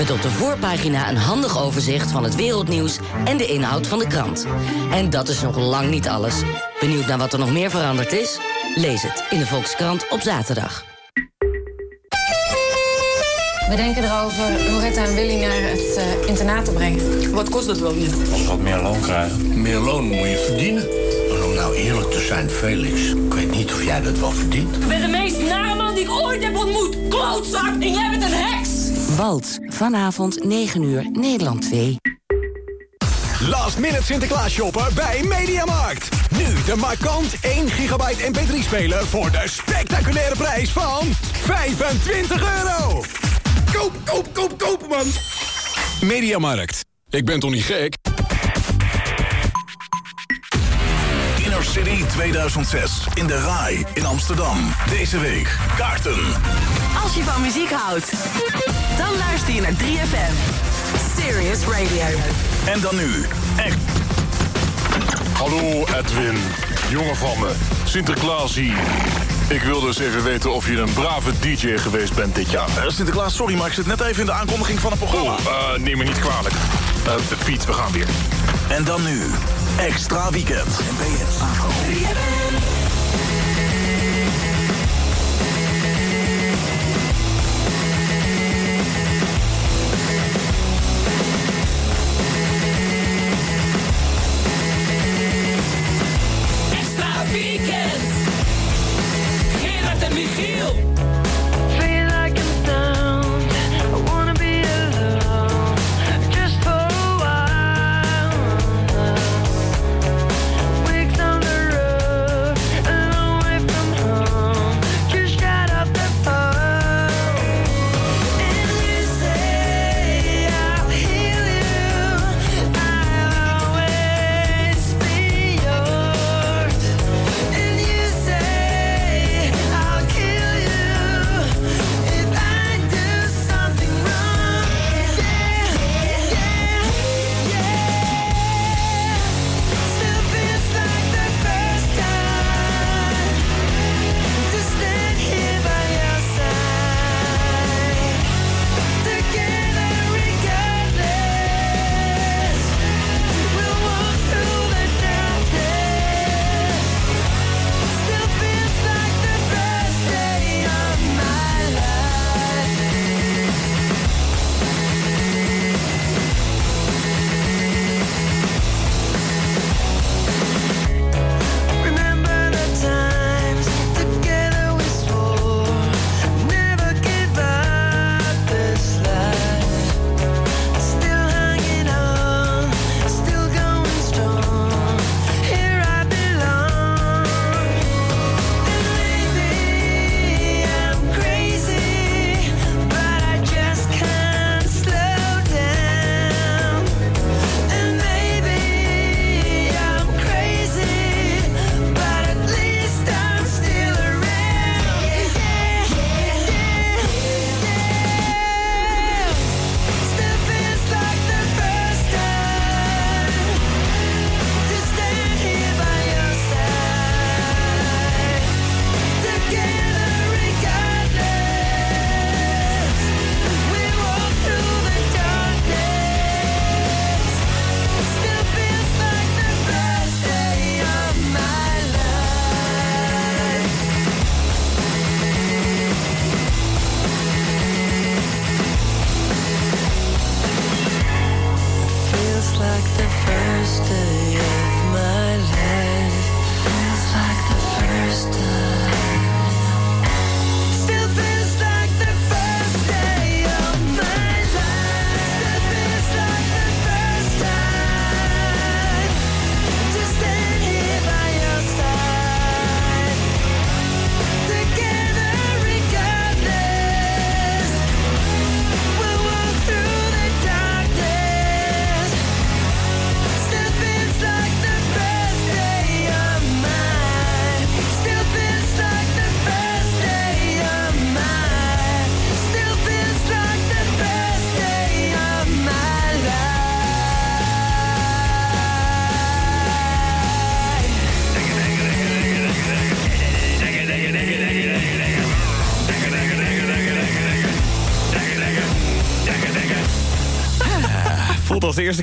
Met op de voorpagina een handig overzicht van het wereldnieuws en de inhoud van de krant. En dat is nog lang niet alles. Benieuwd naar wat er nog meer veranderd is? Lees het in de Volkskrant op zaterdag. We denken erover Loretta en Willy naar het uh, internaat te brengen. Wat kost dat wel niet? Als we wat meer loon krijgen. Meer loon moet je verdienen. Maar om nou eerlijk te zijn, Felix, ik weet niet of jij dat wel verdient. Ik ben de meest nare man die ik ooit heb ontmoet. Klootzak, en jij bent een heks! Walt, vanavond 9 uur, Nederland 2. Last minute Sinterklaas shopper bij Mediamarkt. Nu de markant 1 gigabyte mp3-speler voor de spectaculaire prijs van 25 euro. Koop, koop, koop, koop, man. Mediamarkt. Ik ben toch niet gek? Inner City 2006 in de RAI in Amsterdam. Deze week kaarten. Als je van muziek houdt, dan luister je naar 3FM. Serious Radio. En dan nu, echt. Hallo Edwin, jongen van me, Sinterklaas hier. Ik wil dus even weten of je een brave DJ geweest bent dit jaar. Uh, Sinterklaas, sorry, maar ik zit net even in de aankondiging van het programma. Oh, uh, neem me niet kwalijk. Uh, Piet, we gaan weer. En dan nu, extra weekend. Als de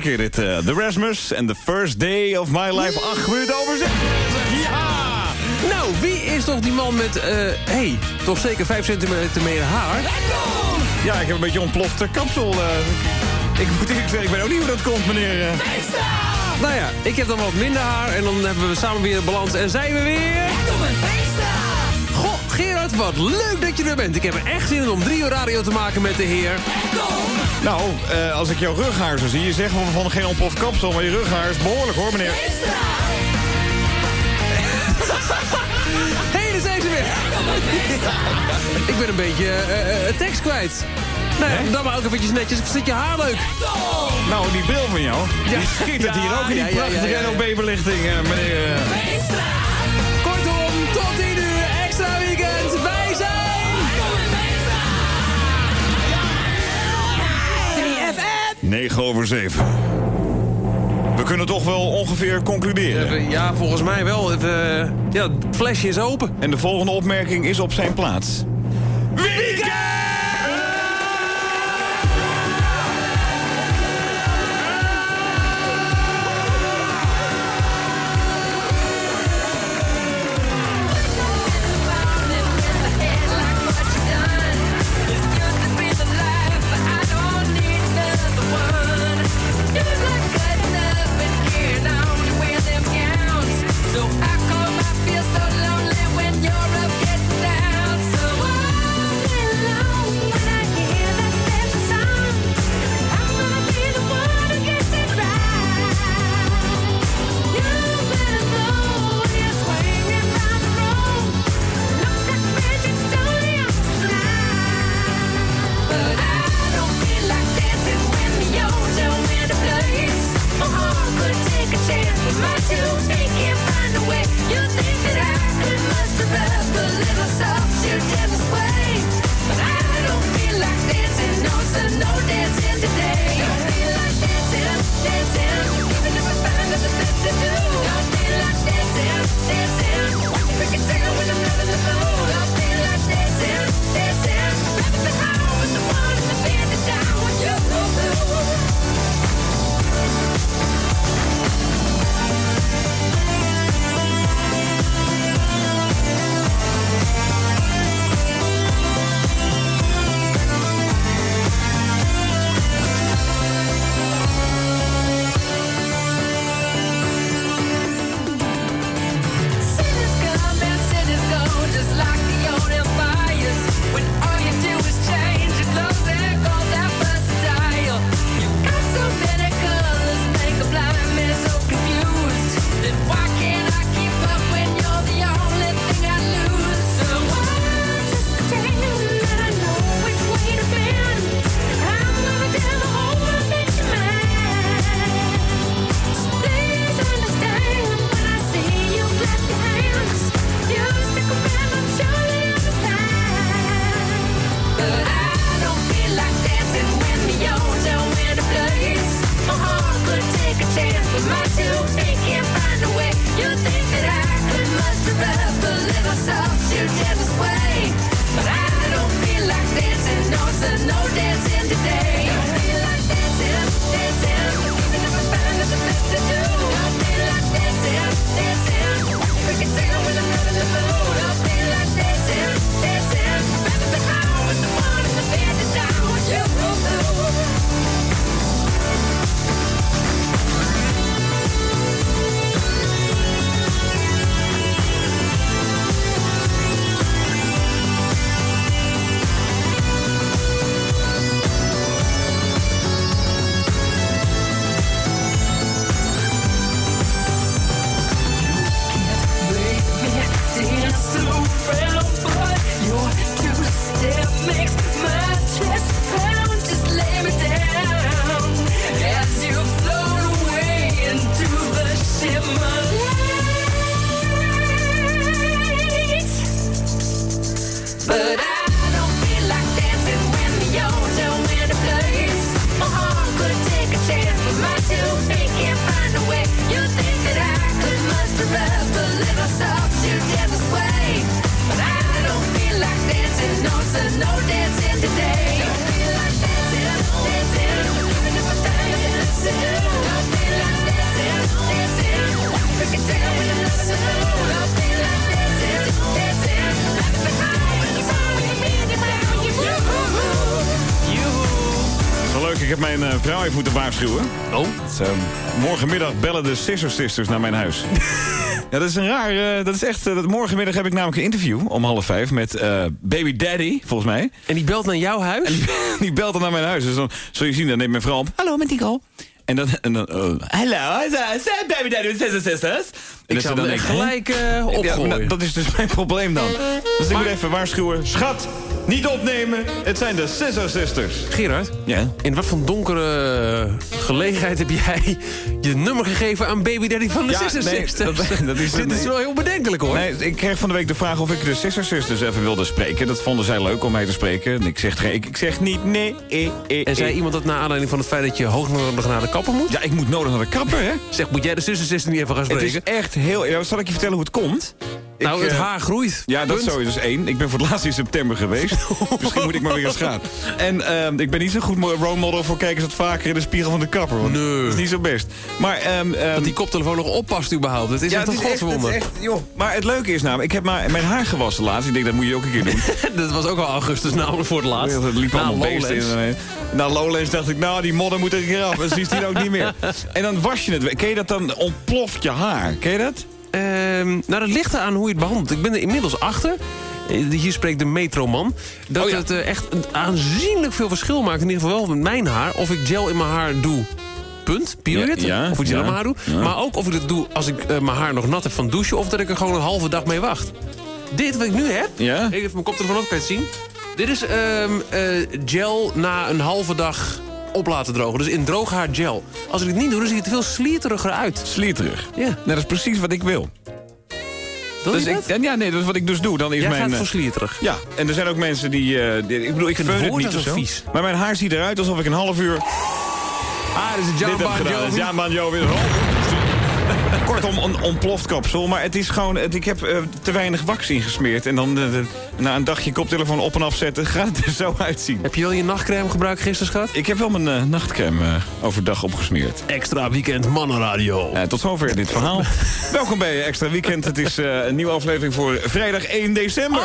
eerste keer dit. eh, The Rasmus and the first day of my life. Acht minuten over zes. Ja! Nou, wie is toch die man met, eh, hey, toch zeker 5 centimeter meer haar? Ja, ik heb een beetje ontplofte kapsel. eh. ik moet eerlijk zeggen, ik weet ook niet hoe dat komt, meneer. eh. Nou ja, ik heb dan wat minder haar en dan hebben we samen weer balans en zijn we weer... Wat leuk dat je er bent. Ik heb er echt zin in om drie uur radio te maken met de heer. Nou, eh, als ik jouw rughaar zo zie, je zegt wel van geen ontploft kapsel, maar je rughaar is behoorlijk hoor, meneer. Hé, hey, daar zijn ze weer. ik ben een beetje eh, eh, tekst kwijt. Nou ja, dan maar ook eventjes netjes. Zit je haar leuk? Nou, die bril van jou, die schittert Ja, hier ook in die ja, ja, ja, prachtige ja, ja. NOB-belichting, meneer. 9 over 7. We kunnen toch wel ongeveer concluderen. Ja, volgens mij wel. Eh, ja, het flesje is open. En de volgende opmerking is op zijn plaats. Dance waarschuwen. Oh? Het, eh, morgenmiddag bellen de Scissor Sisters naar mijn huis. ja, dat is een raar... eh, dat is echt... eh, dat morgenmiddag heb ik namelijk een interview om half vijf met eh, Baby Daddy, volgens mij. En die belt naar jouw huis? En die, die belt dan naar mijn huis. Dus dan zul je zien, dan neemt mijn vrouw op. Hallo, met Nico. En dan... En dan Hallo, Baby Daddy with Scissor Sisters? En Ik zou dan echt gelijk Ja, opgooien. dat- dat is dus mijn probleem dan. Dus ik moet even waarschuwen. Schat, niet opnemen. Het zijn de Scissor Sisters. Gerard, Ja? in wat voor donkere gelegenheid heb jij je nummer gegeven aan Baby Daddy van de Ja, Sister nee, Sisters? dat- dat is Dit is wel heel bedenkelijk hoor. Nee, ik kreeg van de week de vraag of ik de Sister Sisters even wilde spreken. Dat vonden zij leuk om mij te spreken. En ik zeg, ik, ik zeg niet nee. Eh, eh, En zei eh. iemand dat naar aanleiding van het feit dat je hoognodig naar de kapper moet? Ja, ik moet nodig naar de kapper, hè? Zeg, moet jij de Sister Sister niet even gaan Het is spreken? echt heel... Ja, zal ik je vertellen hoe het komt? Nou, het eh, haar groeit. Ja, dat Punt. is sowieso één. Ik ben voor het laatst in september geweest. Misschien moet ik maar weer eens gaan. En ehm, ik ben niet zo goed role model voor kijkers dat vaker in de spiegel van de kapper. Want Nee. Dat is niet zo best. Maar, ehm, ehm, Dat die koptelefoon nog oppast überhaupt. Het is ja, echt een is echt, is godswonder. echt, joh. Maar het leuke is namelijk, ik heb maar mijn haar gewassen laatst. Ik denk, dat moet je ook een keer doen. dat was ook al augustus namelijk voor het laatst. Het liep Na allemaal beesten in. Na Lowlands dacht ik, nou, die modder moet er een keer af. En ziet hij ook niet meer. En dan was je het. Ken je dat dan ontploft je haar? Ken je dat? Ehm, nou, dat ligt eraan hoe je het behandelt. Ik ben er inmiddels achter. eh, Hier spreekt de metroman. Dat Oh ja. het eh, echt aanzienlijk veel verschil maakt. In ieder geval wel met mijn haar. Of ik gel in mijn haar doe. Punt. Period. Ja, ja, of ik gel ja, in mijn haar doe. Maar ook of ik het doe als ik eh, mijn haar nog nat heb van douchen. Of dat ik er gewoon een halve dag mee wacht. Dit wat ik nu heb. Ja? Ik even mijn koptelefoon op, kan je het zien? Dit is ehm, eh, gel na een halve dag op laten drogen. Dus in droog haar gel. Als ik het niet doe, dan zie je er veel slieteriger uit. Slieterig. Ja. Nou, dat is precies wat ik wil. Wil Dus ik, en ja, nee, dat is wat ik dus doe. Dan is Jij mijn, gaat eh, voor slieterig. Ja, en er zijn ook mensen die... die- ik bedoel, ik vind het het niet zo vies. Maar mijn haar ziet eruit alsof ik een half uur Ah, dit is man, joh, weer. Kortom, een ontploft kapsel. Maar het is gewoon... het- ik heb eh, te weinig wax ingesmeerd. En dan eh, de- na een dagje koptelefoon op en afzetten... gaat het er zo uitzien. Heb je wel je nachtcrème gebruikt gisteren, schat? Ik heb wel mijn eh, nachtcrème overdag opgesmeerd. Extra weekend mannenradio. Tot zover dit verhaal. Welkom bij Extra Weekend. Het is een nieuwe aflevering voor vrijdag 1 december.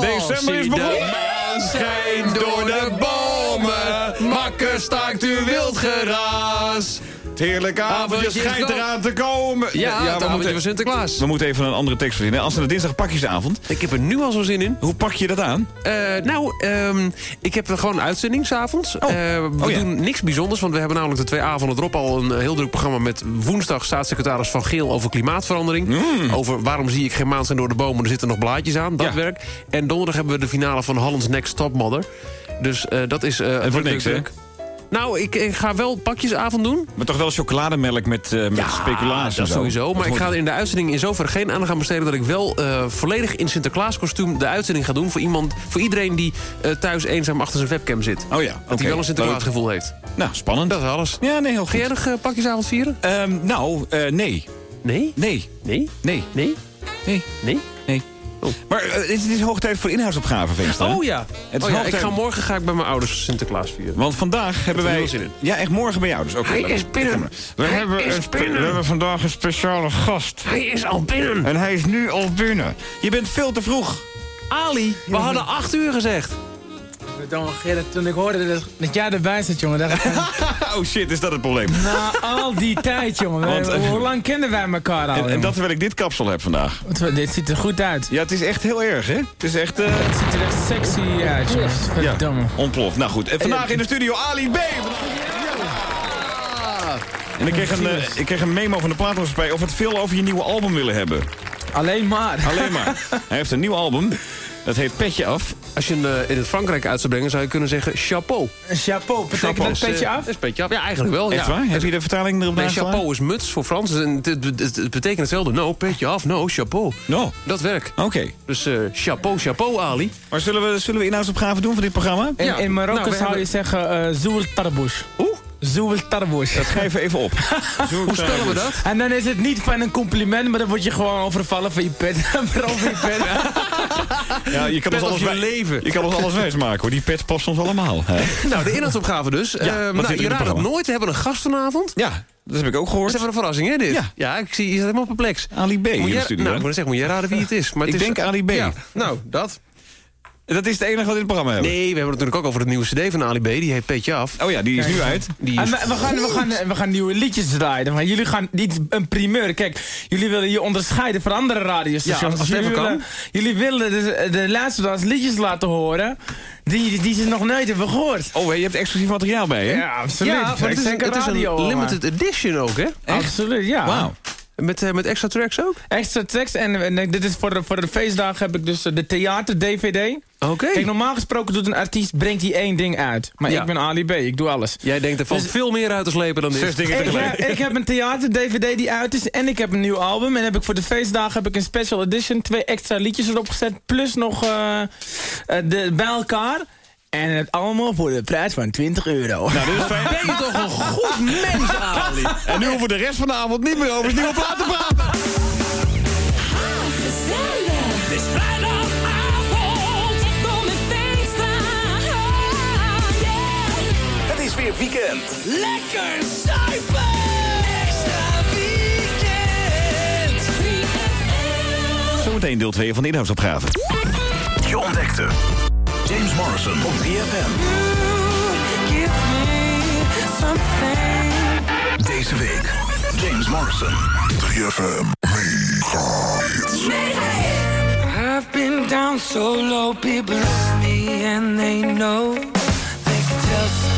december is de begonnen. maan schijnt door de bomen. Makker staakt u wild geraas. Het heerlijke avondje schijnt eraan te komen. Ja, het we moeten, van Sinterklaas. we moeten even een andere tekst verzinnen. Als we de dinsdag pakjesavond. Ik heb er nu al zo zin in. Hoe pak je dat aan? Eh, nou, ehm, ik heb er gewoon een uitzending s'avonds. Oh. Eh, we Oh, ja. doen niks bijzonders, want we hebben namelijk de twee avonden erop al een eh, heel druk programma met woensdag staatssecretaris Van Geel over klimaatverandering. Over waarom zie ik geen maan zijn door de bomen, er zitten nog blaadjes aan, dat Ja. werk. En donderdag hebben we de finale van Holland's Next Topmodder. Dus eh, dat is... eh, voor druk, niks, hè? Nou, ik, ik ga wel pakjesavond doen. Maar toch wel chocolademelk met, eh met speculatie. dat en zo. sowieso. Maar ik ga er in de uitzending in zoverre geen aandacht aan besteden... dat ik wel eh, volledig in Sinterklaas kostuum de uitzending ga doen... voor, iemand, voor iedereen die eh, thuis eenzaam achter zijn webcam zit. Oh ja, Dat hij wel een Sinterklaas Leuk. gevoel heeft. Nou, spannend. Dat is alles. Ja, nee, heel Ga jij goed. nog pakjesavond vieren? Ehm, nou, nee. Nee? Nee. Nee? Nee. Nee? Nee. Nee? Nee. Oh. Maar eh, het is- het is hoog tijd voor inhoudsopgave, Veenstra. Oh ja. Het is Oh, ja. Ik ga morgen ga ik bij mijn ouders Sinterklaas vieren. Want vandaag hebben wij... zin in. Ja, echt morgen bij jou dus. Oké, Hij is binnen. We, Hij hebben is een binnen. we hebben vandaag een speciale gast. Hij is al binnen. En hij is nu al binnen. Je bent veel te vroeg. Ali, we hadden acht uur gezegd. Verdomme, Gerrit, toen ik hoorde dat, dat jij erbij zat, jongen, dacht ik... oh shit, is dat het probleem? Na al die tijd, jongen. Want, eh, hoe lang kennen wij elkaar al, En, dat terwijl ik dit kapsel heb vandaag. Want, Dit ziet er goed uit. Ja, het is echt heel erg, hè? Het is echt... eh, Het ziet er echt sexy uit, jongen. ja, Verdomme. ontploft. Nou goed, en vandaag in de studio Ali B. En ik kreeg, een, eh, ik kreeg een memo van de platenmaatschappij of we het veel over je nieuwe album willen hebben. Alleen maar. Alleen maar. Hij heeft een nieuw album. Dat heet Petje Af. Als je hem eh, in het Frankrijk uit zou brengen, zou je kunnen zeggen chapeau. Chapeau. Betekent Chapeau. dat petje af? Is petje af? Ja, eigenlijk wel. Echt ja. waar? Heb je de vertaling erop Nee, chapeau is muts voor Frans. En het, het- het- het betekent hetzelfde. No, petje af. No, chapeau. No. Dat werkt. Oké. Dus eh, chapeau, chapeau, Ali. Maar zullen we, zullen we inhoudsopgave doen voor dit programma? In, Ja. in Marokko Nou, zou hebben- je zeggen uh, Zoel Tarbouche. Hoe? Zoel Tarbouche. Dat schrijf even op. Hoe spellen we dat? En dan is het niet van een compliment, maar dan word je gewoon overvallen van je pet. over je pet. Ja, je kan ons alles je leven. Je kan ons alles wijs maken hoor. Die pet past ons allemaal. Hè? Nou, de inhoudsopgave dus. Ja, Ehm, nou, je raadt het nooit. We hebben een gast vanavond. Ja, dat heb ik ook Dat gehoord. is even een verrassing, hè, dit? Ja. Ja, ik zie, je zit helemaal perplex. Ali B Moet in de studio. nou, ik zeggen, moet jij raden wie het is. Maar Ik het is, denk Ali B. Ja, nou, dat. Dat is het enige wat in het programma hebben. Nee, we hebben het natuurlijk ook over het nieuwe cd van Ali B. Die heet Petje Af. Oh ja, die is nu uit. Die En is... we, we gaan, we, gaan, we gaan nieuwe liedjes draaien. Maar jullie gaan niet een primeur. Kijk, jullie willen je onderscheiden van andere radiostations. Ja, als- jullie, even willen, jullie willen de, de luisteraars liedjes laten horen die, die ze nog nooit hebben gehoord. Oh, je hebt exclusief materiaal bij, hè? Ja, absoluut. Ja, het is, het is radio, een maar- limited edition ook, hè? Absoluut, ja. Wauw. Met, eh, met extra tracks ook? Extra tekst en, en dit is voor de, voor de feestdagen heb ik dus eh, de theater-dvd. Oké. Kijk, normaal gesproken doet een artiest, brengt hij één ding uit. Maar Ja. ik ben Ali B, ik doe alles. Jij denkt er valt Dus- veel meer uit te slepen dan dit. Zes dingen Ik, tegelijk. heb- ik heb een theater-dvd die uit is en ik heb een nieuw album. En heb ik voor de feestdagen heb ik een special edition, twee extra liedjes erop gezet. Plus nog eh, eh, de, bij elkaar. En het allemaal voor de prijs van 20 euro. Nou, dit is fijn. Ben je toch een goed mens, Ali? En nu hoeven we de rest van de avond niet meer over het nieuwe plaat te praten. Het is weer weekend. Lekker zuipen. Extra weekend. 3FM. Zometeen deel 2 van de inhoudsopgave. Je ontdekte James Morrison op 3FM. Give me something. Deze week James Morrison. 3FM. I've been down so low, people at me and they know they can tell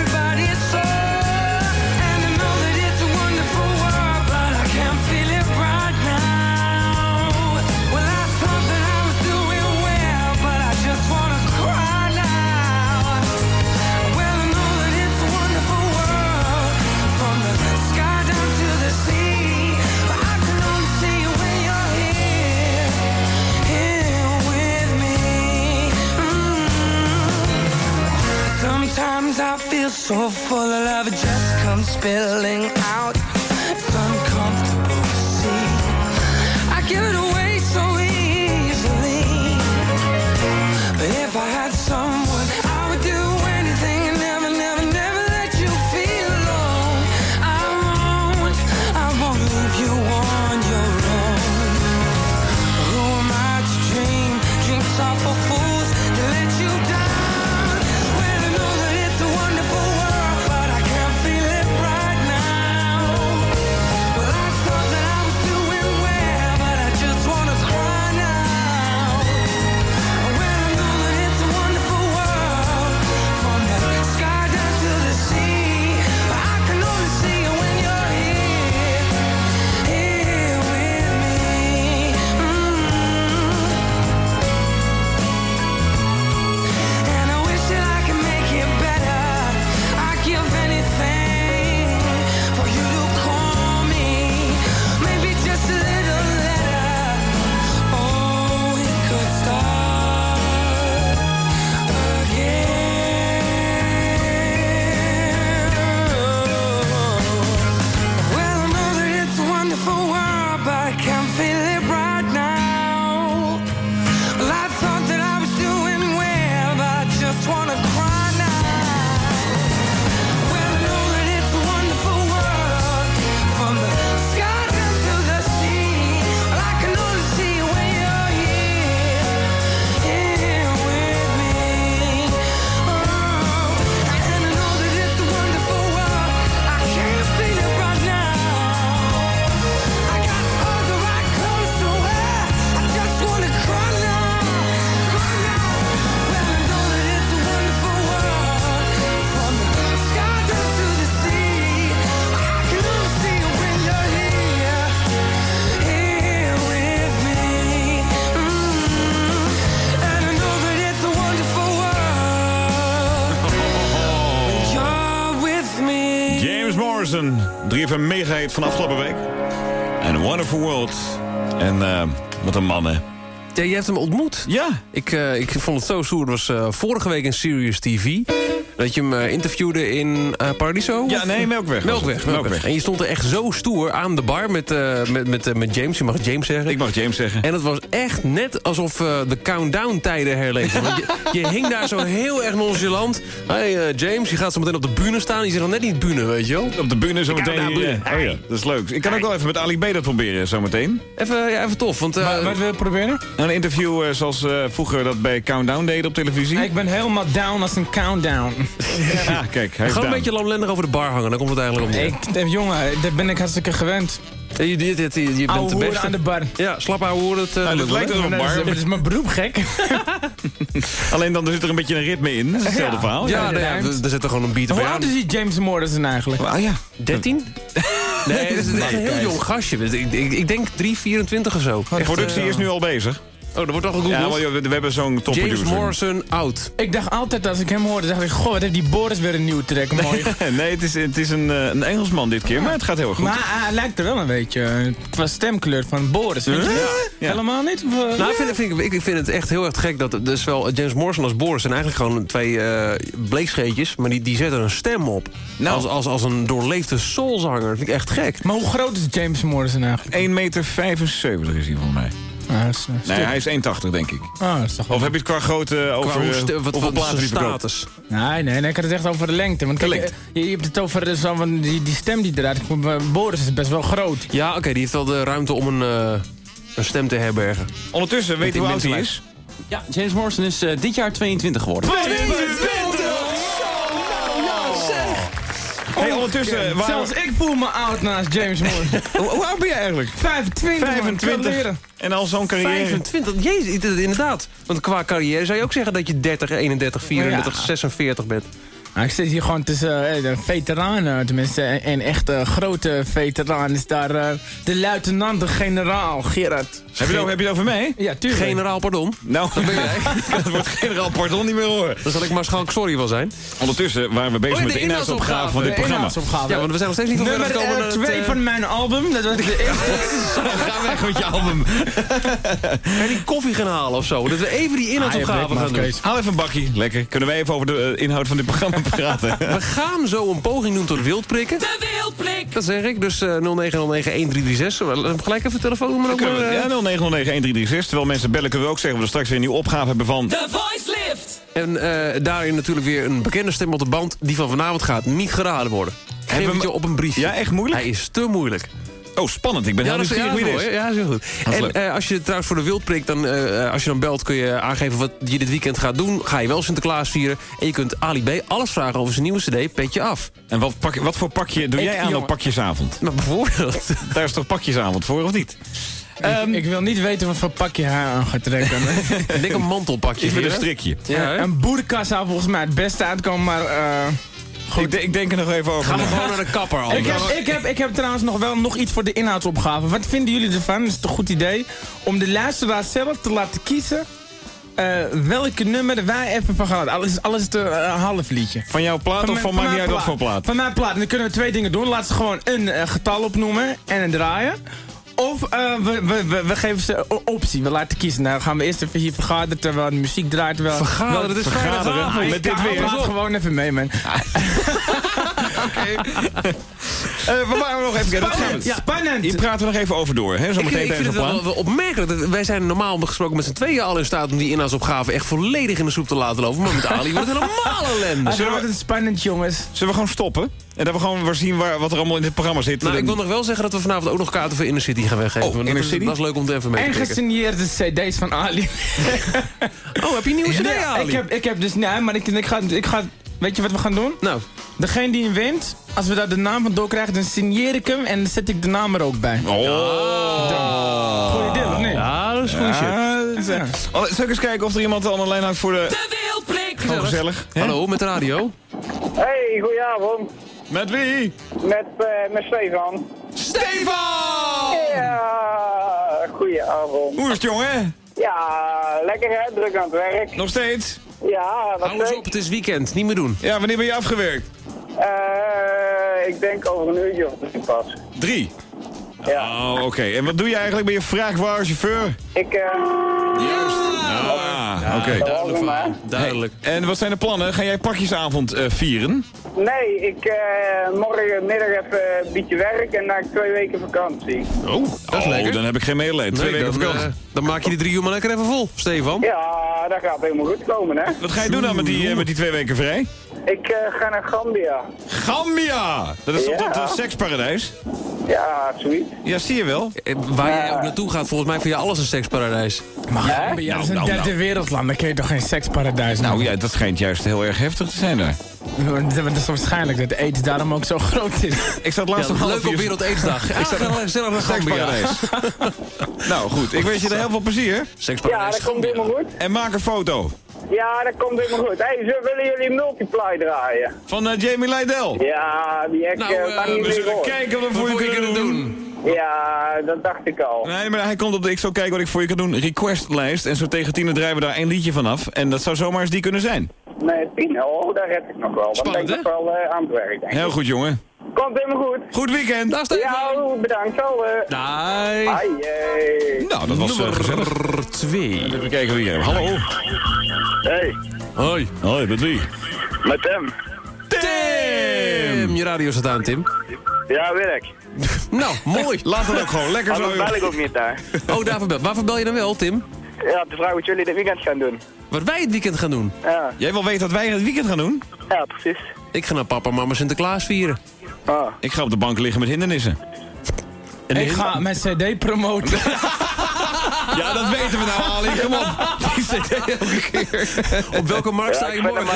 Sometimes I feel so full of love, it just comes spilling out. It's uncomfortable 3FM mega hit van afgelopen week. En Wonderful World. En eh, wat een man, hè. Ja, je hebt hem ontmoet. Ja. Ik, eh, ik vond het zo stoer. Het was eh, vorige week in Serious TV. Dat je hem eh, interviewde in eh, Paradiso? Ja, Of- nee, Melkweg. Melkweg. Melkweg. En je stond er echt zo stoer aan de bar met, eh, met, met, met James. Je mag James zeggen. Ik mag James zeggen. En het was echt net alsof eh, de countdown-tijden herleefden. Want je, je hing daar zo heel erg nonchalant. Hey eh, James, je gaat zo meteen op de bühne staan. Je zit nog net niet bühne, weet je wel? Op de bühne zo meteen. Oh ja, dat is leuk. Ik kan ook wel even met Ali B dat proberen zometeen. Even, ja, even tof, want... eh, Wat, wat wil je proberen? Een interview zoals eh, vroeger dat bij Countdown deden op televisie. Ik ben helemaal down als een countdown. Ja, kijk, hij is Gewoon een beetje lamlendig over de bar hangen, daar komt het eigenlijk op neer. Ik, eh, jongen, daar ben ik hartstikke gewend. Je, je, je, bent de beste. aan de bar. Ja, slap ouwe hoeren. Het, eh, Nou, dat lukt wel, lijkt er op een bar. dat is mijn beroep, gek. Alleen dan zit er een beetje een ritme in. Dat is hetzelfde Ja. verhaal. Ja, Ja, nee, ja, dat er zit er gewoon een beat Hoe bij oud is die James Morrison eigenlijk? Ah ja. 13? Nee, dat is een heel jong gastje. Ik, ik, ik denk 3, 24 of zo. De productie eh, is nu al bezig. Oh, er wordt al Ja, gegoogeld. maar we, we hebben zo'n James topproducer. Morrison, oud. Ik dacht altijd als ik hem hoorde, dacht ik, goh, wat heeft die Boris weer een nieuw track. Mooi. nee, het is, het is een, eh, een Engelsman dit keer, maar het gaat heel erg goed. Maar hij lijkt er wel een beetje eh, qua stemkleur van Boris. Vind je? Ja. Helemaal niet? Of, eh? Nou, vind, vind, ik, ik vind het echt heel erg gek dat dus wel James Morrison als Boris zijn eigenlijk gewoon twee eh bleekscheetjes, maar die, die zetten een stem op. Nou. Als, als, als een doorleefde soulzanger. Dat vind ik echt gek. Maar hoe groot is James Morrison eigenlijk? 1,75 meter is hij volgens mij. Ah, is, Nee, stuk. hij is 1,80 denk ik. Ah, dat is toch wel- Of heb je het qua grootte over eh, wat, platen die status? Nee, nee, nee, ik had het echt over de lengte. Want De kijk, lengte. eh, je, je hebt het over eh, zo van die, die stem die eruit komt. Boris is best wel groot. Ja, oké, die heeft wel de ruimte om een, eh, een stem te herbergen. Ondertussen, weet je hoe oud hij is? Ja, James Morrison is eh, dit jaar 22 geworden. Hey, ondertussen, waar- Zelfs ik voel me oud naast James Morrison. hoe, oud ben je eigenlijk? 25, 25. Man, En al zo'n carrière. 25, jezus, inderdaad. Want qua carrière zou je ook zeggen dat je 30, 31, 34, Ja. 46 bent. Nou, ik zit hier gewoon tussen eh, de veteranen, tenminste. En een echte grote veteraan is daar eh, de luitenant, de generaal, Gerard. Heb je, het over, heb je het over mij? Ja, tuurlijk. Generaal, pardon. Nou, dat ben jij. dat wordt generaal pardon niet meer horen. Dan zal ik maar schalk sorry wel zijn. Ondertussen waren we bezig Oh, met de de inhoudsopgave van dit programma. inhoudsopgave. Ja, want we zijn nog steeds niet van Nummer gekomen eh, naar het, twee eh, van mijn album, dat was de eerste. Ga weg met je album. Kan je die koffie gaan halen of zo? Dat we even die inhoudsopgave gaan doen. Haal even een bakje. Lekker. Kunnen wij even over de eh, inhoud van dit programma praten? We gaan zo een poging doen tot wildprikken. De wildprik. Dat zeg ik. Dus eh 0909-1336. Zullen we Gelijk even telefoonnummer ook maar, eh, Ja, 0909-1336. Terwijl mensen bellen kunnen we ook zeggen... dat we straks weer een nieuwe opgave hebben van... De voice lift. En eh, daarin natuurlijk weer een bekende stem op de band... die van vanavond gaat niet geraden worden. Geef het je op een briefje. Ja, echt moeilijk? Hij is te moeilijk. Oh, spannend. Ik ben heel nieuwsgierig wie is. Ja, dat is heel goed. Is en eh, als je trouwens voor de wildprik, dan, eh, als je dan belt, kun je aangeven wat je dit weekend gaat doen. Ga je wel Sinterklaas vieren. En je kunt Ali B alles vragen over zijn nieuwe cd, Petje Af. En wat, pak, wat voor pakje doe Ik- jij aan jongen. op pakjesavond? Nou, bijvoorbeeld. Daar is toch pakjesavond voor, of niet? ik, ik wil niet weten wat voor pakje hij aan gaat trekken. Ik denk een mantelpakje. Met een strikje. Ja, een boerka zou volgens mij het beste uitkomen, maar... Ik, ik denk er nog even over. Gaan we gewoon naar de kapper al. ik, heb, ik, heb, ik heb trouwens nog wel nog iets voor de inhoudsopgave. Wat vinden jullie ervan? Is het een goed idee om de luisteraar zelf te laten kiezen eh, welke nummer wij even van gaan. Alles, alles is het, een half liedje. Van jouw plaat of mijn- van niet uit wat voor plaat? Van mijn plaat. En dan kunnen we twee dingen doen. Laten ze gewoon een eh, getal opnoemen en een draaien. Of eh, we, we, we, geven ze een optie. We laten kiezen. Nou gaan we eerst even hier vergaderen terwijl de muziek draait. Terwijl, Vergaderen, het is Vergaderen met dit weer. Gewoon even mee, man. Eh, we waren nog even... we- Spannend. Spannend. Hier praten we nog even over door. Hè? Ik, Zometeen ik vind het wel, wel opmerkelijk. Dat wij zijn normaal gesproken met z'n tweeën al in staat om die inhoudsopgave echt volledig in de soep te laten lopen. Maar met Ali wordt het helemaal ellende. Het wordt het spannend, jongens. Zullen we gewoon stoppen? En dat we gewoon weer zien waar, wat er allemaal in dit programma zit? Nou, ik wil nog wel zeggen dat we vanavond ook nog kaarten voor Inner City gaan weggeven. Oh, Inner City? dat is leuk om te even mee En te kijken. gesigneerde cd's van Ali. Oh, heb je een nieuwe cd, Ali? ik, heb, ik heb dus... Nee, maar ik, ik, ga, ik ga... Weet je wat we gaan doen? Nou, Degene die hem wint, als we daar de naam van doorkrijgen, dan signeer ik hem en dan zet ik de naam er ook bij. Oh. Goeie deal, of niet? ja, dat is goed shit. Ja, Ja. Oh, zal ik eens kijken of er iemand aan de lijn hangt voor de... De wildprik. Gewoon gezellig. hè? Hallo, met de radio. Hey, goedenavond. Met wie? Met, eh, met Stefan. Stefan! Ja, goedenavond. Hoe is het, jongen? Ja, lekker hè, druk aan het werk. Nog steeds? Ja, dat Hou eens op, het is weekend. Niet meer doen. Ja, wanneer ben je afgewerkt? Eh, ik denk over een uurtje of drie pas. Drie. Ja. Oh, oké. En wat doe je eigenlijk? Ben je vrachtwagenchauffeur? Ik, eh, Juist. Ah. oké. duidelijk. Duidelijk. En wat zijn de plannen? Ga jij pakjesavond eh, vieren? Nee, ik eh morgenmiddag even een beetje werk en dan heb ik twee weken vakantie. Oh, dat is lekker. dan heb ik geen medelijden. Twee Nee, weken dan, vakantie. eh, dan maak je die drie uur maar lekker even vol, Stefan. Ja, dat gaat helemaal goed komen, hè. Wat ga je doen dan met die, met die twee weken vrij? Ik eh, ga naar Gambia. Gambia! Dat is toch Ja. dat eh, seksparadijs? Ja, zoiets. Ja, zie je wel. Eh, Waar jij ook naartoe gaat, volgens mij vind je alles een seksparadijs. Maar Ja? ja, dat is Nou, een nou, derde wereldland, dan kun je toch geen seksparadijs Nou ja, dat schijnt juist heel erg heftig te zijn daar. Dat is waarschijnlijk dat de aids daarom ook zo groot is. Ik zat Ja, laatst om half leuk op Wereld Aidsdag. Ik sta er gezellig naar Gambia. Nou goed, ik wens je er heel veel plezier. Ja, Seksparadijs dat komt helemaal goed. En maak een foto. Ja, dat komt helemaal goed. Hey, zo willen jullie multiply draaien? Van eh, Jamie Lydell. Ja, die heb ik Nou, eh, eh, niet we zullen kijken wat we voor je kunnen doen. Ja, dat dacht ik al. Nee, maar hij komt op de Ik zal kijken wat ik voor je kan doen requestlijst. En zo tegen tien draaien we daar één liedje vanaf. En dat zou zomaar eens die kunnen zijn. Nee, tien, oh, daar red ik nog wel. Dan ben Spannend, ik nog wel eh, aan het werk, denk ik. Heel goed, jongen. Komt helemaal goed. Goed weekend. Dag Stefan. Ja, bedankt. Zo, eh. Ai, eh. Nou, dat was gezellig. Nummer twee. Even kijken wie hier. Hallo. Hey, Hoi. Hoi, met wie? met hem. Tim. Je radio staat aan, Tim. Ja, werk. Nou, mooi. Laat het ook gewoon. Lekker zo. Anders bel ik ook niet daar. Oh, daarvoor bel. Waarvoor bel je dan wel, Tim? Ja, de vraag wat jullie dit weekend gaan doen. Wat wij het weekend gaan doen. Ja, Jij wil weten wat wij het weekend gaan doen? ja precies. Ik ga naar papa en mama Sinterklaas vieren. Ah. Ik ga op de bank liggen met hindernissen. En Ik ga mijn cd promoten. Ja, dat weten we nou, Ali. Kom op. Die zit elke keer. Op welke markt Ja, sta ik je morgen?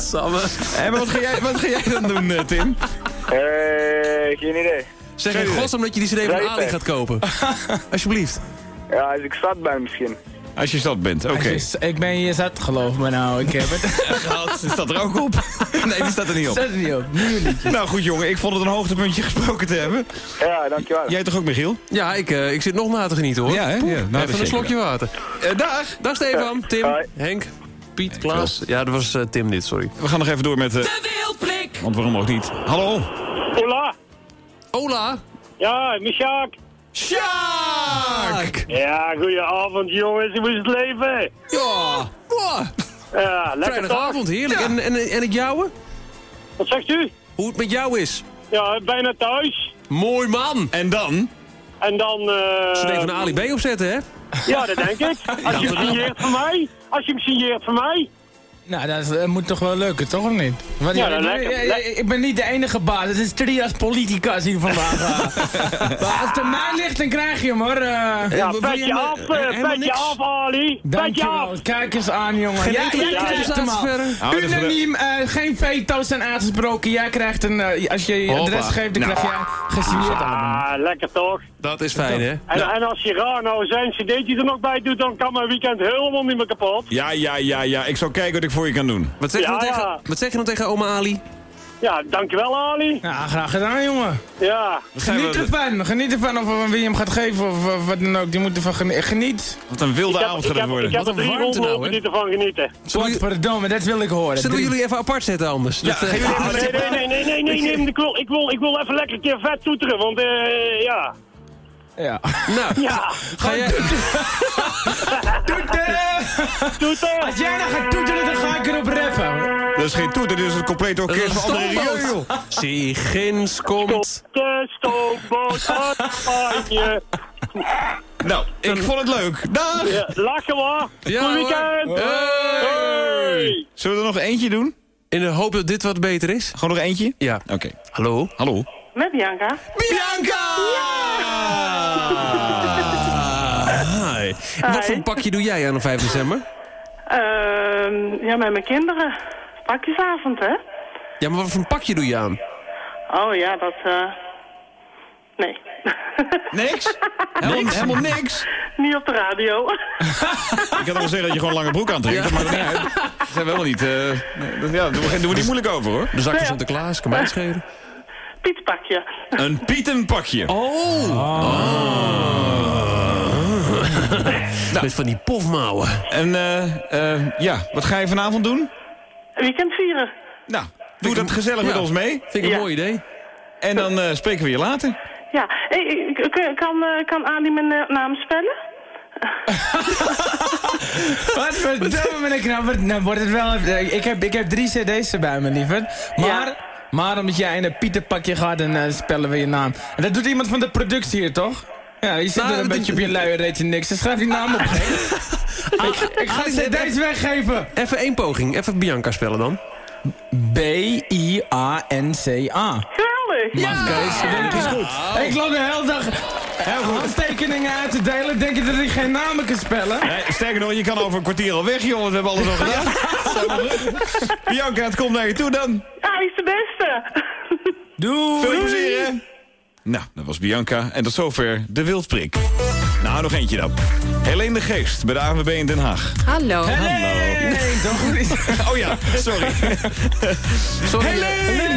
Samen. En wat ga, jij, wat ga jij dan doen, eh, Tim? Eh, geen idee. Zeg Geen in idee. godsnaam dat je die CD van. Ali gaat kopen. Alsjeblieft. Ja, als ik zat ben misschien. Als je zat bent, oké. Je- Ik ben hier zat, geloof me nou. Ik heb het. Gehad. Staat er ook op? Nee, die staat er niet op. Zet het niet op. Nou goed, jongen. Ik vond het een hoogtepuntje gesproken te hebben. Ja, dankjewel. Jij toch ook, Michiel? Ja, ik, eh, ik zit nog na te genieten hoor. Ja, hè? Ja, nou, dat Even een slokje water. Eh, dag. Dag Stefan, Tim. Henk, Piet, Klaas. Ja, dat was eh, Tim dit, sorry. We gaan nog even door met... eh, Wildblik. want waarom ook niet? Hallo? Hola. Ola. Ja, Michaak. Sjaak! Ja, goedenavond jongens. Hoe is het leven? Ja. Ja, lekker? Vrijdagavond, heerlijk. En, en, en het jouwe? Wat zegt u? Hoe het met jou is? Ja, bijna thuis. Mooi man. En dan? En dan... eh Zullen we even een Ali B opzetten, hè? Ja, dat denk ik. Als je hem signeert voor mij. Als je hem signeert voor mij. Nou, dat is- dat moet toch wel lukken, toch of niet? Ja, ik- dat ik- lekker. ik- ben niet de enige baas. Het is trias politicas hier vandaag. maar als het aan mij ligt, dan krijg je hem hoor. eh. Ja, petje af, eh, petje af, Ali. Petje af. Kijk eens aan, jongen. Geen Ja, enkele jij krijgt hem al. Unaniem, eh, geen veto's zijn aangesproken. Jij krijgt een, als je je adres geeft, dan krijg jij gesigneerd album. Ah, lekker toch? Dat is fijn, hè? En, en als je raar nou zijn cd'tje er nog bij doet, dan kan mijn weekend helemaal niet meer kapot. Ja, ja, ja, ja. Ik zal kijken wat ik voor je kan doen. Wat zeg, je Ja, nou tegen, ja. wat zeg je nou tegen oma Ali? Ja, dankjewel Ali. Ja, graag gedaan, jongen. Ja. Geniet ervan. Geniet ervan of wie hem gaat geven of, of wat dan ook. Die moet ervan genieten. Geniet. Wat een wilde heb, avond gaat het heb, ik worden. heb er Wat een drie warmte nou, die ervan genieten. Godverdomme, dat wil ik horen. Zullen we jullie even apart zetten anders? Ja, Dat, eh, Nee, nee, nee, nee, nee, nee, nee, ik, wil, ik, wil, ik wil even lekker een keer vet toeteren, want eh ja. Ja. Nou, Ja, ga jij... Toeteren! toeteren. Als jij nou gaat toeteren, dan ga ik erop rappen. Dat is geen toeter, dit is het complete orkest van André Rieu, joh. Sigins komt. De stoomboot uit Spanje. Nou, ik vond het leuk. Dag! Ja, lachen hoor. Ja, Goed weekend. Hey. Zullen we er nog eentje doen? In de hoop dat dit wat beter is? Gewoon nog eentje? Ja. Oké. Hallo? Hallo? Met Bianca. Bianca! Hi. En wat voor een pakje doe jij aan op 5 december? Ehm, ja, met mijn kinderen. Pakjesavond, hè? Ja, maar wat voor een pakje doe je aan? Oh ja, dat... eh Nee. Niks? Helemaal, helemaal niks? Niet op de radio. Ik had al zeggen dat je gewoon lange broek aantrekt, niet uit. Dat zijn we helemaal niet... eh, nee, dat- ja, doen we- doen we niet moeilijk over, hoor. De zak van Sinterklaas, kan mij schelen. Pietpakje. Een pietenpakje. Oh! Nou. Met van die pofmouwen. En eh, eh, ja, wat ga je vanavond doen? Weekend vieren. Nou, doe dat gezellig met ons mee. Vind ik een Ja. mooi idee. En dan eh, spreken we je later. Ja. Hey, kan, eh, kan Ali mijn naam spellen? Wat verdomme ben ik nou, wordt- het wel... Ik heb, ik heb drie cd's erbij, mijn lieverd. Maar, maar omdat jij in een pieterpakje gaat en eh, spellen we je naam. En dat doet iemand van de productie hier, toch? Ja, je zit Nou, er een beetje op je luie reetje niks. Dus schrijf die naam op. hè. ik, ik ga cd's weggeven. Even één poging. Even Bianca spellen dan. B-I-A-N-C-A. Tuurlijk! Ja! dat is goed. Ik loop de hele dag handtekeningen uit te delen. Denk je dat ik geen namen kan spellen? Nee, sterker nog, je kan over een kwartier al weg, jongen. We hebben alles al gedaan. Bianca, het komt naar je toe dan. Ja, hij is de beste. Doei! Veel plezier, hè? Nou, dat was Bianca. En tot zover de Wildprik. Nou, nog eentje dan. Helene de Geest bij de ANWB in Den Haag. Hallo. Nee, toch? Oh ja, sorry. Sorry.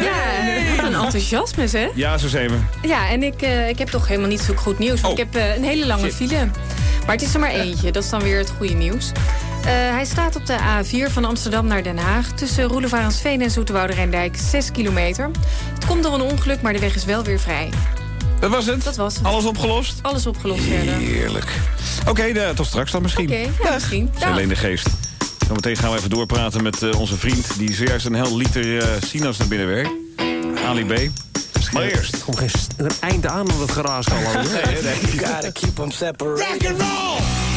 Ja, wat een enthousiasme zeg. Ja, zo zijn we. Ja, en ik, eh, ik heb toch helemaal niet zo goed nieuws. Want Oh. ik heb eh, een hele lange Shit. file. Maar het is er maar eentje. Dat is dan weer het goede nieuws. Eh, hij staat op de A4 van Amsterdam naar Den Haag. Tussen Roelevarensveen en Zoetewoude Rijndijk 6 kilometer. Het komt door een ongeluk, maar de weg is wel weer vrij. Dat was het? Dat was het. Alles opgelost? Alles opgelost verder. Heerlijk. Oké, de- tot straks dan misschien. Oké, ja, misschien. Helene de Geest. Zometeen gaan we even doorpraten met eh, onze vriend... die zojuist een heel liter eh sinaas naar binnen werkt. Ali B. Maar eerst. Er komt geen einde aan aan dat geraas al. Nee, nee. Gotta keep them separated. Rock and roll!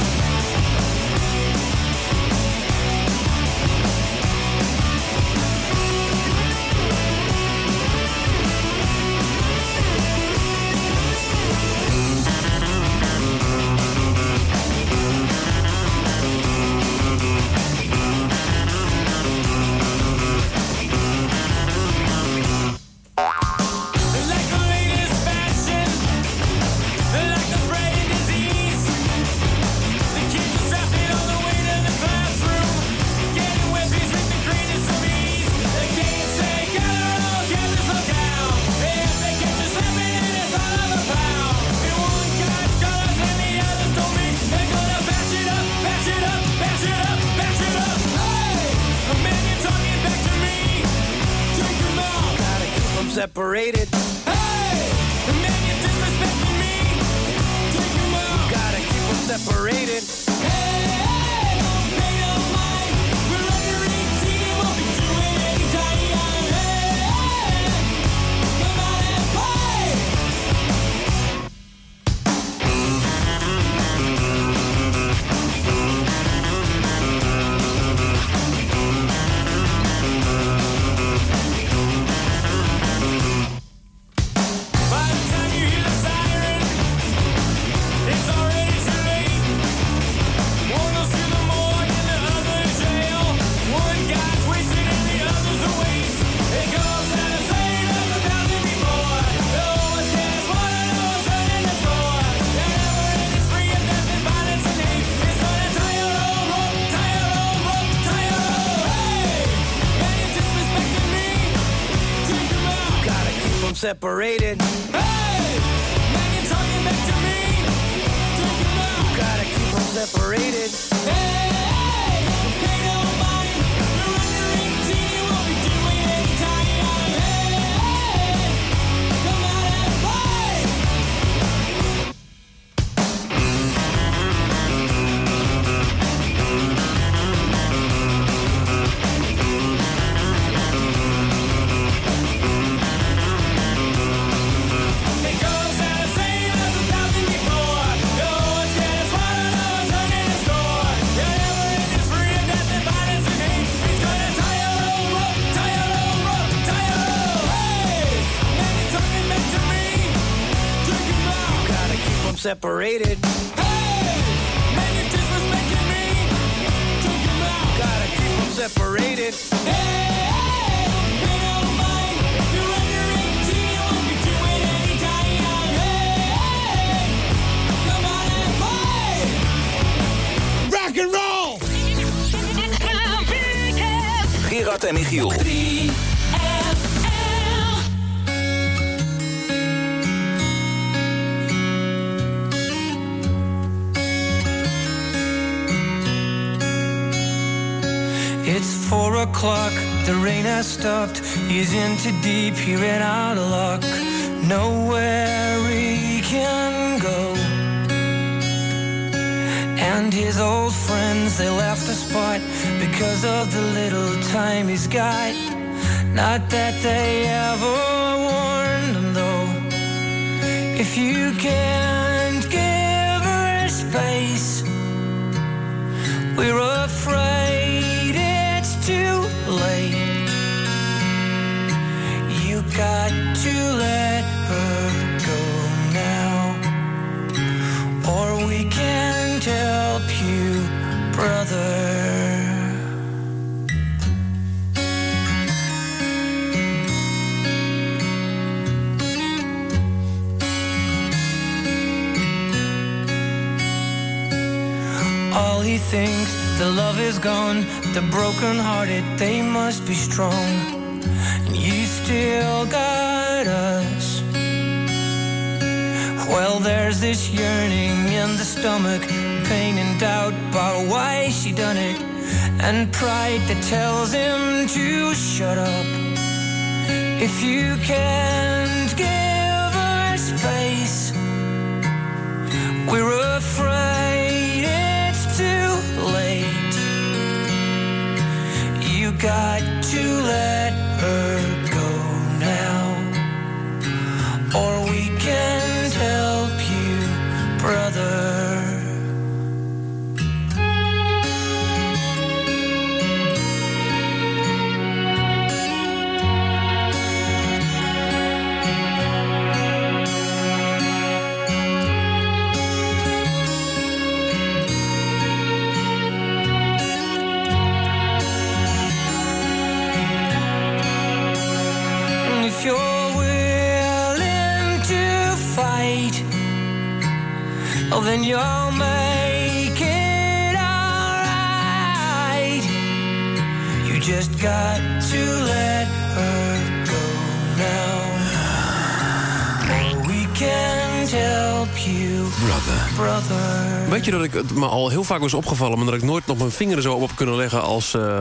Separated. Hey, man, you're talking back to me. Take 'em out. Gotta keep them separated. Too deep, he ran out of luck. Nowhere he can go. And his old friends, they left the spot because of the little time he's got. Not that they ever warned him though. If you can't give her space, we're afraid got to let her go now, or we can't help you, brother. All he thinks, the love is gone. The broken hearted, they must be strong. Still got us. Well, there's this yearning in the stomach, pain and doubt about why she done it, and pride that tells him to shut up. If you can't give her space, we're afraid it's too late. You got to let her can't help you, brother. Oh, then you'll make it alright. You just got to let her go now. We can't help you, Brother. brother. Weet je dat ik het me al heel vaak was opgevallen... maar dat ik nooit nog mijn vinger er zo op heb kunnen leggen als... eh,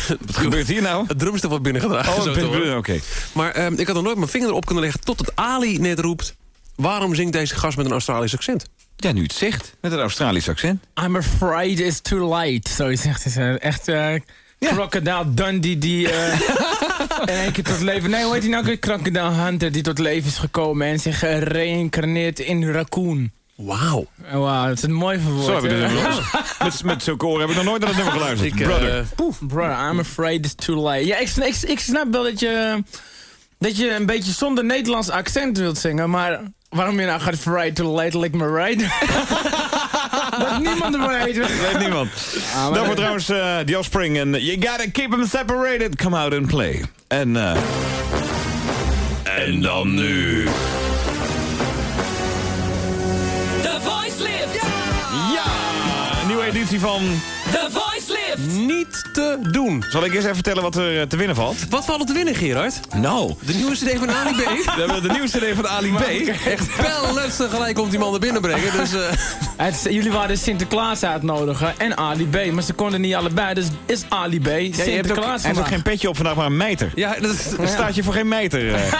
Wat gebeurt hier nou? Het drumstel wat binnengedragen. Oh, oké. Maar ehm, ik had er nooit mijn vinger erop kunnen leggen... tot het Ali net roept... waarom zingt deze gast met een Australisch accent? Ja, nu het zegt. Met een Australisch accent. I'm afraid it's too late. Zo zegt hij. zo. Echt eh Crocodile Dundee die eh in één keer tot leven... Nee, hoe heet hij nou? Crocodile Hunter die tot leven is gekomen... en zich gereïncarneerd in raccoon. Wauw. Wauw, dat is een mooi verwoord. Zo hebben we dit nummer met, met zulke oren heb ik nog nooit naar het nummer geluisterd. Ik, eh, Brother. Brother, I'm afraid it's too late. Ja, ik, ik snap wel dat je, dat je een beetje zonder Nederlands accent wilt zingen, maar waarom je nou gaat afraid too late, like me right? dat niemand er weet. Weet niemand. voor dat- trouwens eh The Offspring en You Gotta Keep Them Separated. Come out and play. En eh en dan nu... The Voice Lift! Ja! Een nieuwe editie van... The Voice! Niet te doen. Zal ik eens even vertellen wat er eh, te winnen valt? Wat valt er te winnen, Gerard? Nou, De nieuwe CD van Ali B. we hebben de nieuwste CD van Ali B. Echt bellens tegelijk komt die man er binnen brengen. Dus, eh, Het, jullie waren Sinterklaas uitnodigen en Ali B, maar ze konden niet allebei, dus is Ali B Ja, je hebt ook, Sinterklaas hij heeft ook vandaag. geen petje op vandaag, maar een mijter. ja, dat is... Staat je voor geen meter. eh.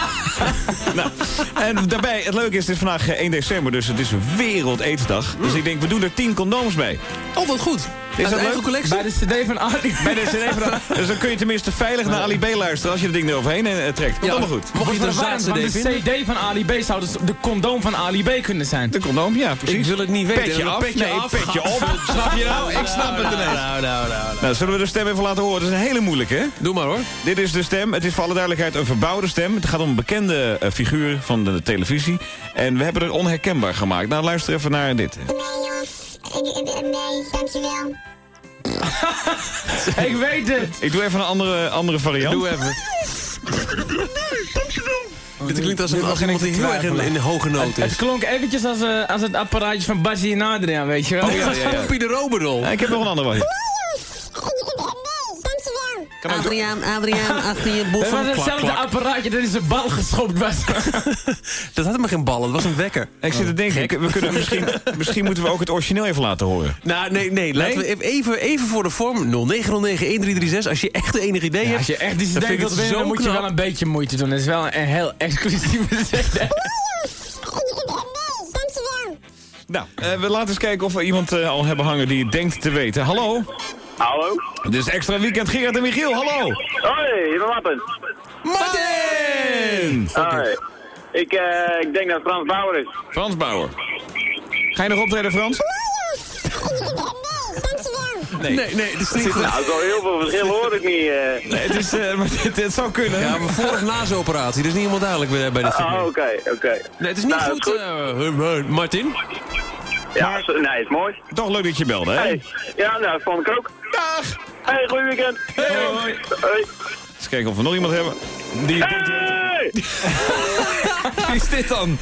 nou, en daarbij, het leuke is, het is vandaag eh, 1 december, dus het is Wereld Aidsdag. Dus ik denk, we doen er 10 condooms bij. Oh, wat goed. Is dat leuk? collectie? Bij de cd van Ali Bij de CD van Dus dan kun je tenminste veilig naar Ali B luisteren als je het ding eroverheen eh, trekt. Komt Ja, allemaal goed. Mocht je het een CD de cd van Ali B zou dus de condoom van Ali B kunnen zijn. De condoom, ja, precies. Ik wil het niet weten. Petje af, petje nee, af. petje op. Snap je nou? Ik snap het ineens. Nou, nou, nou. Nou, zullen we de stem even laten horen? Dat is een hele moeilijke, hè? Doe maar hoor. Dit is de stem. Het is voor alle duidelijkheid een verbouwde stem. Het gaat om een bekende eh, figuur van de televisie. En we hebben er onherkenbaar gemaakt. Nou, luister even naar dit. Nee, dankjewel. Ik weet het. Ik doe even een andere, andere variant. Doe even. Dit klinkt als, een, als iemand die heel erg in, in de hoge nood Het is. klonk eventjes als, eh, als het apparaatje van Bassie en Adriaan, weet je wel. Oh ja, ja, ja. Pieter Roberol. Ik heb nog een andere variant. Adriaan, Adriaan, achter je boef Het was hetzelfde klak. apparaatje dat in zijn bal geschopt was. Dat had helemaal geen ballen, het was een wekker. Ik zit te denken, we kunnen misschien, misschien moeten we ook het origineel even laten horen. Nou, nee, nee, laten we even, even voor de vorm. 0909-1336, als je echt enig idee Ja, hebt. als je echt wilt het winnen, zo dan moet je wel een beetje moeite doen. Dat is wel een heel exclusieve dankjewel. Nou, eh, we laten eens kijken of we iemand eh, al hebben hangen die het denkt te weten. Hallo? Hallo? Dit is extra weekend Gerard en Michiel, hallo! Hoi, Martin. Martin! Hoi. Ik, eh, ik denk dat het Frans Bauer is. Frans Bauer. Ga je nog optreden, Frans? Nee, nee, nee, dat is niet goed. Nou, zo heel veel verschil hoor ik niet. eh. Nee, het, is, eh, maar dit, dit zou kunnen. Ja, maar voor of na zijn operatie, dat is niet helemaal duidelijk bij, bij dit Ah, segment. oké, oké. Nee, het is niet Nou, goed, is Martin. Ja, nee, is mooi. Toch leuk dat je belde, hè? Hey. Ja, nou, dat vond ik ook. Dag! Hey, goed weekend. Hoi. Hoi. Eens kijken of we nog iemand hebben die het. Hey! Wie is dit dan?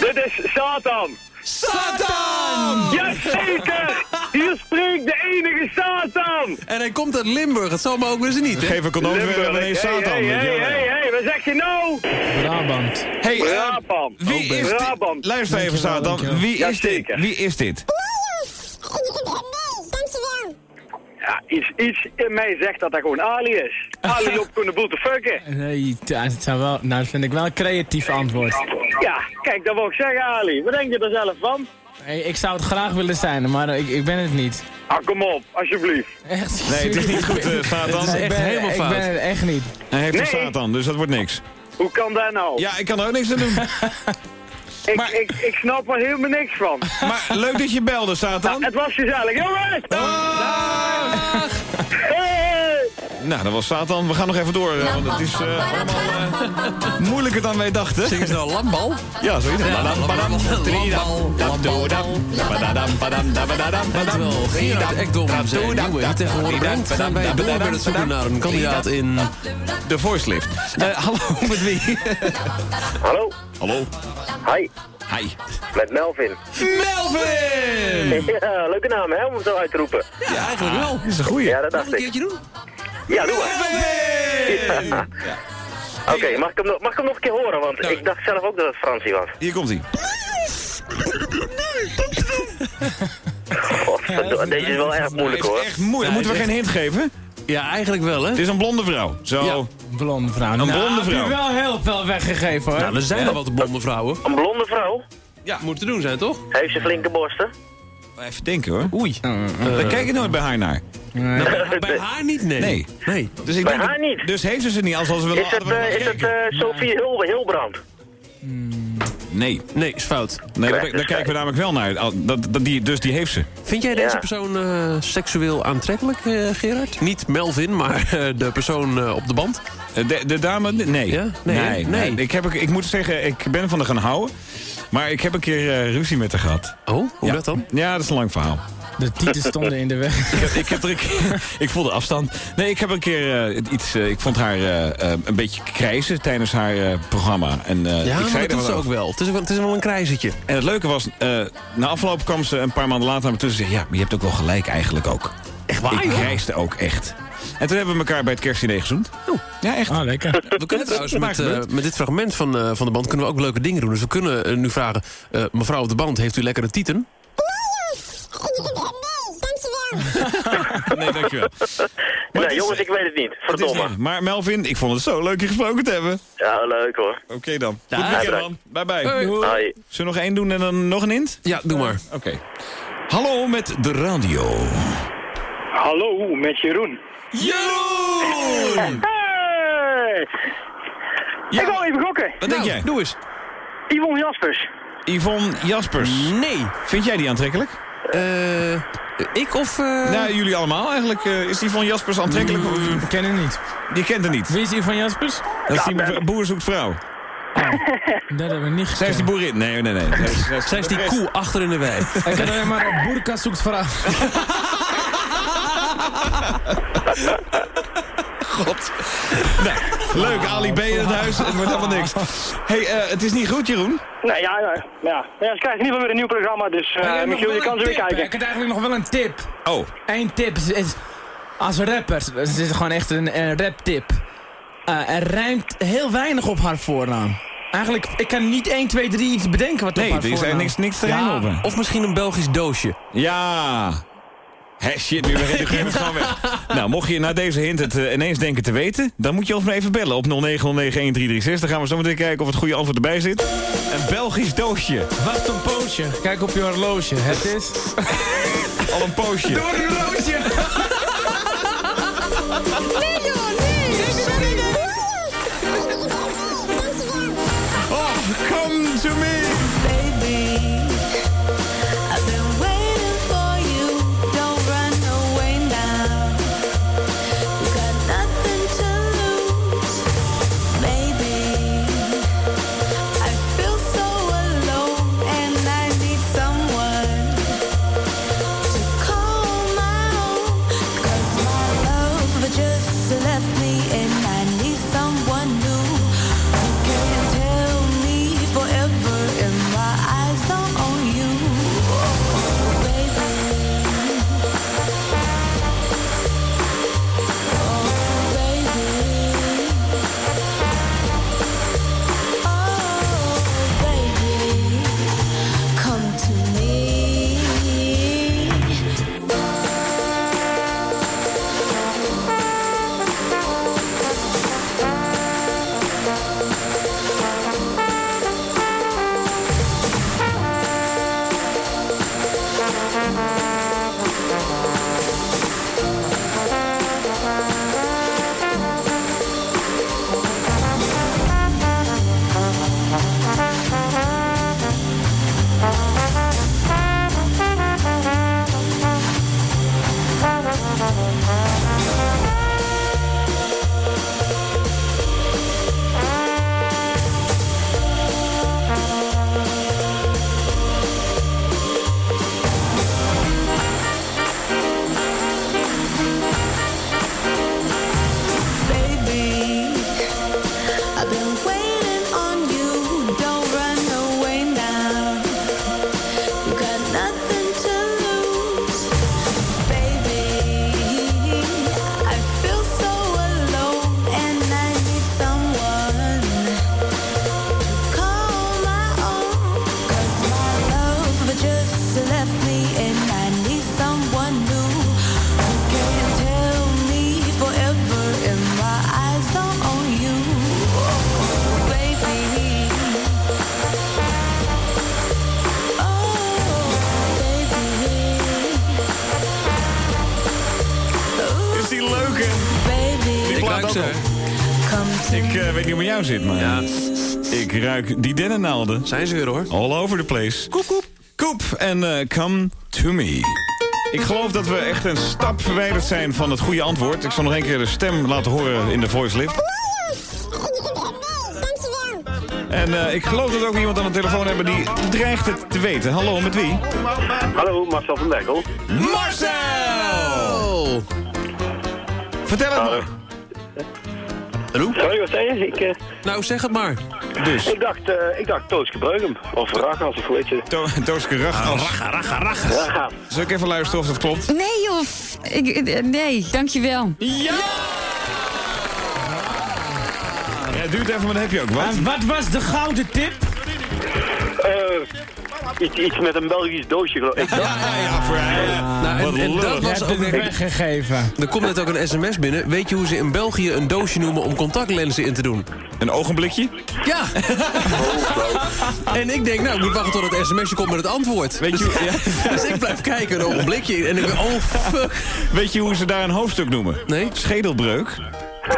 Dit is Satan. Satan! Jazeker! Hier spreekt de enige Satan! En hij komt uit Limburg, het zal me ook eens niet, hè? Geef een condoom meneer Satan. Hey, hey, hey, wel. hey, hey, wat zeg je nou? Brabant. Hey, eh, Brabant. wie is dit? Brabant. Luister even, Dankjewel, Satan. Wie is dit? Jazeker. Wie is dit? Ja, iets, iets in mij zegt dat dat gewoon Ali is. Ali op kunnen boel te fucken. Nee, het zou wel, nou, dat vind ik wel een creatief antwoord. Ja, kijk, dat wil ik zeggen Ali. Wat denk je er zelf van? Hey, ik zou het graag willen zijn, maar ik, ik ben het niet. Ah, kom op, alsjeblieft. Echt? Nee, het is niet goed, eh, Satan. Het is ik echt ben, helemaal ik fout. ben het echt niet. Hij heeft een. Satan, dus dat wordt niks. Hoe kan dat nou? Ja, ik kan er ook niks aan doen. ik, maar- ik, ik snap er helemaal niks van. Maar leuk dat je belde, Satan. Het was gezellig, jongens! Hey! Nou, dat was Satan. We gaan nog even door, eh, want het is eh, allemaal eh, moeilijker dan wij dachten. Zingen ze nou landbal? Ja, zoiets. Ja, landbal, Terwijl Gerard Ekdom zijn dabdoedam, nieuwe Tegenwoordig dabdoedam, gaan wij door met het zoeken naar een kandidaat in... De voice lift. Eh, hallo, met wie? Hallo? hallo. Hi, Hi. met Melvin. Melvin! Ja, leuke naam hè, om het zo uit te roepen. Ja, eigenlijk wel. Dat is een goeie. Ja, dat dacht een ik. keertje doen? Ja, doe maar. Oké, mag, ik hem nog- mag ik hem nog een keer horen? Want Nou. ik dacht zelf ook dat het Fransie was. Hier komt hij. God, deze is wel erg moeilijk hoor. echt moeilijk. Moeten we geen hint geven? Ja, eigenlijk wel, hè? Het is een blonde vrouw. Zo. Ja. Blonde vrouw. Een nou, blonde heb je vrouw. wel heel veel weggegeven hoor. Nou, er zijn al wat blonde vrouwen. Een blonde vrouw? Ja. Moet te doen zijn, toch? Heeft ze flinke borsten? Even denken hoor. Oei. Daar kijk ik nooit bij haar naar. Nou, bij, bij haar niet, nee. Nee. Nee. Dus ik Bij denk haar dat- niet? Dus heeft ze ze niet, als als we Is het, eh, wel is het eh, Sophie Hul Hilbrand? Nee. Nee, is fout. Nee, daar, daar kijken we namelijk wel naar. Dat, dat, die, dus die heeft ze. Vind jij deze Ja. persoon eh, seksueel aantrekkelijk, eh, Gerard? Niet Melvin, maar eh, de persoon eh, op de band? Eh, De, de dame, nee. Ja? Nee, nee, Nee. Ik, heb, ook- ik moet zeggen, ik ben van de gaan houden. Maar ik heb een keer eh, ruzie met haar gehad. Oh, hoe ja. dat dan? Ja, dat is een lang verhaal. De tieten stonden in de weg. Ik heb, ik heb er een keer, ik voelde afstand. Nee, ik heb een keer eh, iets, eh, ik vond haar eh, eh, een beetje krijzen tijdens haar eh, programma. En, eh, Ja, ik maar zei dat doet ze wat ook over. wel. Het is, wel- het is wel een krijzetje. En het leuke was, eh, na afloop kwam ze een paar maanden later naar me toe en zei... ja, maar je hebt ook wel gelijk eigenlijk ook. Echt waar, Ik joh? reisde ook echt. En toen hebben we elkaar bij het kerstdiner gezoend. Ja, echt. Oh, lekker. We kunnen trouwens met, eh, met dit fragment van, eh, van de band kunnen we ook leuke dingen doen. Dus we kunnen eh, nu vragen, eh, mevrouw op de band, heeft u lekkere tieten? Nee, dankjewel. Maar Nee, is- jongens, ik weet het niet. het is Verdomme. niet- Maar Melvin, ik vond het zo leuk je gesproken te hebben. Ja, leuk hoor. Oké dan. Ja, Goed weekend bedankt. dan. Bye bye. Hoi. Hoi. Zullen we nog één doen en dan nog een int? Ja, doe maar. Oké. Hallo met de radio. Hallo, met Jeroen. Jeroen! Hey! Ja. Ik wil even gokken. Wat denk Nou, jij? Doe eens. Yvonne Jaspers. Yvonne Jaspers. Nee. Vind jij die aantrekkelijk? Eh, ik of... eh, Nou, jullie allemaal eigenlijk. Eh, is Yvonne Jaspers aantrekkelijk? Of, Ik ken hem niet. die kent er niet. Wie is die van Jaspers? Dat is die boer zoekt vrouw. Dat hebben we niet Zij is die boerin. Nee, nee, nee. Zij is, die koe achter in de wei. Ik ken alleen maar op Boerka zoekt vrouw. God. Nou, leuk, Ali B in het huis. Het wordt helemaal niks. hey, eh, het is niet goed, Jeroen. Nee, ja, ja. ja. ja ze krijgen in ieder geval weer een nieuw programma, dus Ik eh heb nog Michiel, je kan een ze weer hè. kijken. Ik heb eigenlijk nog wel een tip. Oh, Eén tip is, is als rapper, het is gewoon echt een, een rap tip. Eh, er rijmt heel weinig op haar voornaam. Eigenlijk, ik kan niet 1, 2, 3 iets bedenken wat nee, op haar er is voornaam. eigenlijk niks, niks te rijmen op. hè. Of misschien een Belgisch doosje. Ja. Hé, shit, nu nu geef het gewoon weg. Nou, mocht je na deze hint het eh, ineens denken te weten... dan moet je ons maar even bellen op 0909-1336. Dan gaan we zo meteen kijken of het goede antwoord erbij zit. Een Belgisch doosje. Wacht een poosje. Kijk op je horloge. Het is... Al een poosje. Door een horloge. Hoe met jou zit, maar... Ik ruik die dennennaalden. Zijn ze weer, hoor. All over the place. Koep, koep. Koep en eh, come to me. Ik geloof dat we echt een stap verwijderd zijn van het goede antwoord. Ik zal nog een keer de stem laten horen in de voice lift. En eh, ik geloof dat we ook iemand aan de telefoon hebben die dreigt het te weten. Hallo, met wie? Hallo, Marcel van Dijkel. Marcel! Vertel het maar. Roep. Sorry, wat zei je? Ik, eh, Nou, zeg het maar. Dus. ik dacht, eh ik dacht Tooske Breugem. Of Ragas, of hoe heet je? To Tooske Ragas. Raga, raga, raga. Ragas. Zal ik even luisteren of dat klopt? Nee joh, ik, eh, nee, dankjewel. Ja! Ja, het duurt even, maar dat heb je ook. Wat? En wat was de gouden tip? Eh, iets, iets met een Belgisch doosje, geloof ik. Ja, ja, voor Nou, en, en dat was ook weer... weggegeven. Er komt net ook een sms binnen. Weet je hoe ze in België een doosje noemen om contactlenzen in te doen? Een ogenblikje? Ja! en ik denk, nou, ik moet wachten tot het sms'je komt met het antwoord. Weet je, dus, ja. dus ik blijf kijken, een ogenblikje. En ik ben, oh fuck. Weet je hoe ze daar een hoofdstuk noemen? Nee? Schedelbreuk.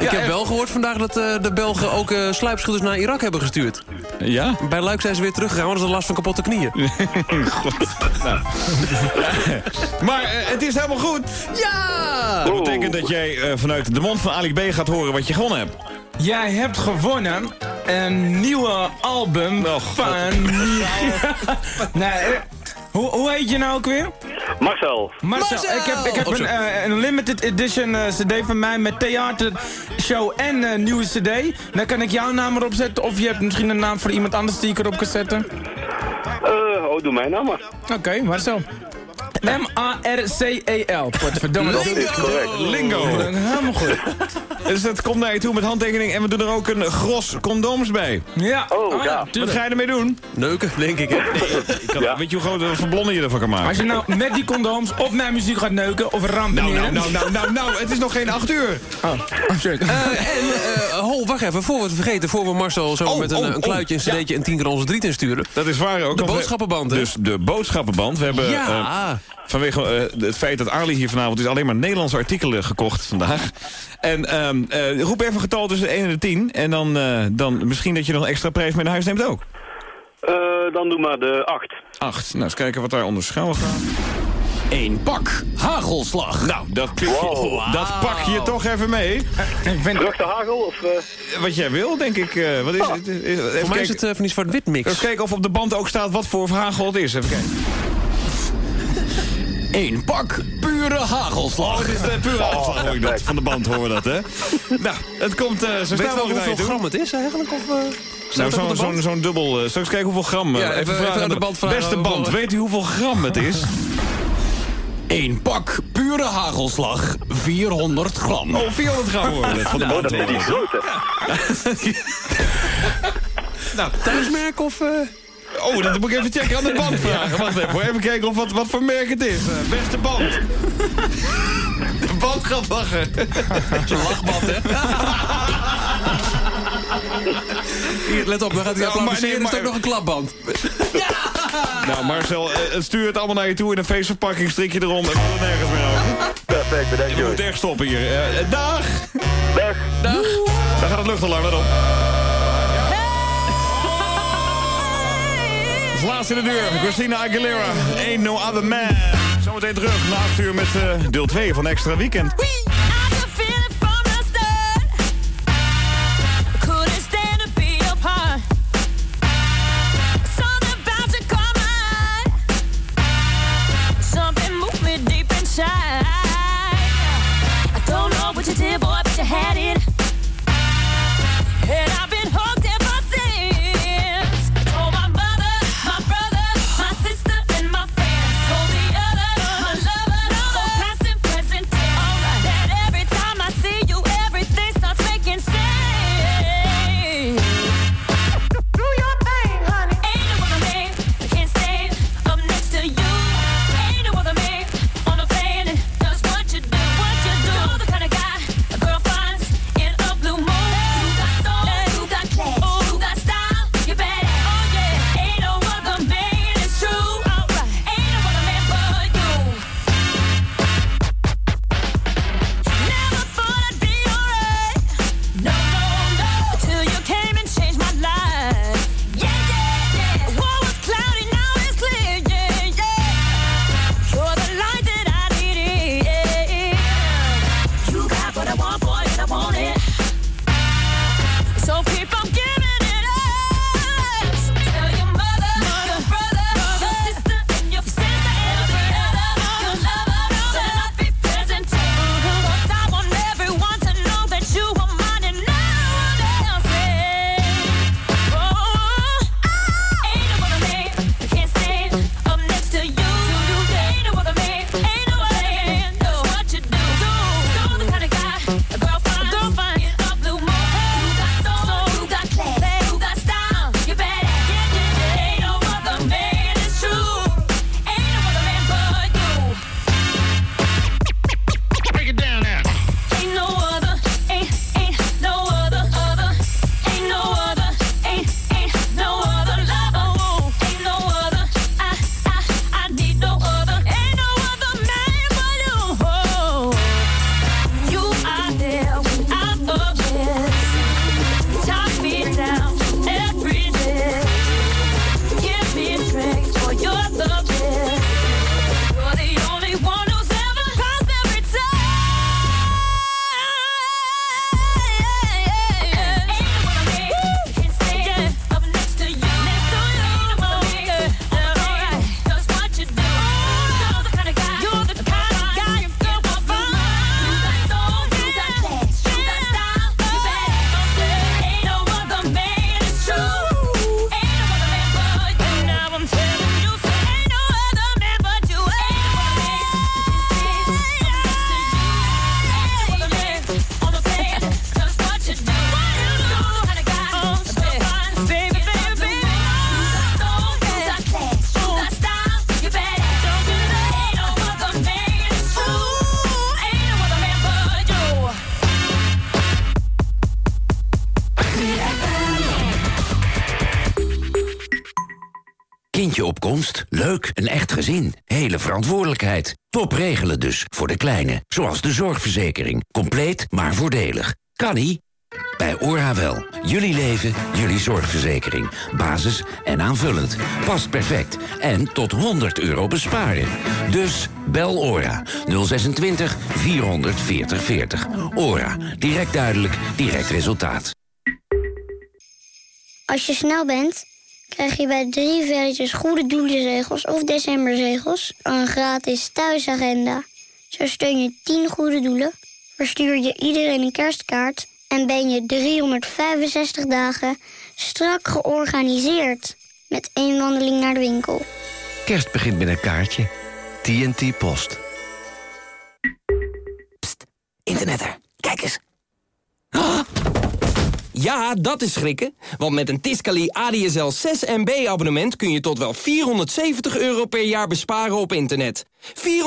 Ik heb wel gehoord vandaag dat eh, de Belgen ook eh sluipschutters naar Irak hebben gestuurd. Ja? Bij Luik zijn ze weer teruggegaan, want dat is last van kapotte knieën. Nou. maar eh, het is helemaal goed. Ja! Dat betekent dat jij vanuit de mond van Ali B gaat horen wat je gewonnen hebt. Jij hebt gewonnen een nieuwe album van... nee, hoe, hoe heet je nou ook weer? Marcel. Marcel, ik heb, ik heb Oh, een, eh, een limited edition eh, cd van mij met theatershow en eh, nieuwe cd. Dan kan ik jouw naam erop zetten of je hebt misschien een naam voor iemand anders die ik erop kan zetten. Eh, oh, doe mijn naam maar. Oké, Marcel. M-A-R-C-E-L. Potverdomme. dat doe ik. Lingo. Helemaal goed. Dus dat komt naar je toe met handtekening. En we doen er ook een gros condooms bij. Ja. Oh, ja. Wat ga je ermee doen? Neuken, denk ik. Hè? Ik kan, Weet je hoe groot blonnen je ervan kan maken? Als je nou met die condooms op mijn muziek gaat neuken of rampen Nou, nou, nou, nou, nou, nou, het is nog geen acht uur. Oh, oh shit. Eh, en, Hol, wacht even, voor we het vergeten, voor we Marcel zo Oh, met een, oh, een kluitje, een oh, cd'tje en tien keer onze driet insturen. Dat is waar ook. De boodschappenband, hè? Dus de boodschappenband. We hebben Ja. eh, vanwege eh, het feit dat Ali hier vanavond is alleen maar Nederlandse artikelen gekocht vandaag. En ehm, eh, roep even een getal tussen de 1 en de 10. En dan, eh, dan misschien dat je nog een extra prijs mee naar huis neemt ook. Eh, dan doe maar de 8. 8. Nou, eens kijken wat daar onder schouwen gaat. Eén pak hagelslag. Nou, dat, dat pak je toch even mee. Ik ben... Terug de hagel of... eh, Wat jij wil, denk ik. eh, wat is het? Even Voor mij is het eh, van die zwart-wit mix. Even kijken of op de band ook staat wat voor hagel het is. Even kijken. Eén pak pure hagelslag. Oh, het is de pure afslag, hoor ik dat. Van de band horen we dat, hè? Nou, het komt eh zo Weet snel mogelijk hoeveel toe. gram het is eigenlijk? Of, eh, Nou, zo'n zo'n dubbel... eh, straks kijken hoeveel gram... eh, Ja, even- even vragen aan de band vragen Beste band, weet u hoeveel gram het is? Eén pak pure hagelslag. 400 gram. Oh, 400 gram hoor van de Oh, band. dat is die grote. nou, Thuismerk of... eh, Oh, dat moet ik even checken aan de band vragen. Wacht even, even kijken of wat, wat voor merk het is. Eh, beste band. De band gaat lachen. lachband, hè? Hier, let op, dan gaat hij Nou, applaudisseren. maar Er nee, is ook nog een klapband. Nou, Marcel, eh, het stuurt het allemaal naar je toe in een feestverpakking. Strik je erom en we er nergens meer over. Perfect, bedankt Je moet echt stoppen hier. Eh, eh, dag! Dag. Dag. Daar gaat het luchtalarm, let op. Laatste in de deur, Christina Aguilera. Ain't no other man. Zometeen terug, na 8 uur met eh, deel 2 van Extra Weekend. I verantwoordelijkheid. Top regelen dus, voor de kleine, zoals de zorgverzekering. Compleet, maar voordelig. Kan ie? Bij ORA wel. Jullie leven, jullie zorgverzekering. Basis en aanvullend. Past perfect. En tot 100 euro besparen. Dus bel ORA 026 440 40. ORA. Direct duidelijk, direct resultaat. Als je snel bent, krijg je bij drie velletjes goede doelenzegels of decemberzegels een gratis thuisagenda. Zo steun je 10 goede doelen, verstuur je iedereen een kerstkaart en ben je 365 dagen strak georganiseerd met één wandeling naar de winkel. Kerst begint met een kaartje. TNT Post. Internetter, kijk eens. Ah! Ja, dat is schrikken. Want met een Tiscali ADSL 6 MB abonnement kun je tot wel 470 euro per jaar besparen op internet. 400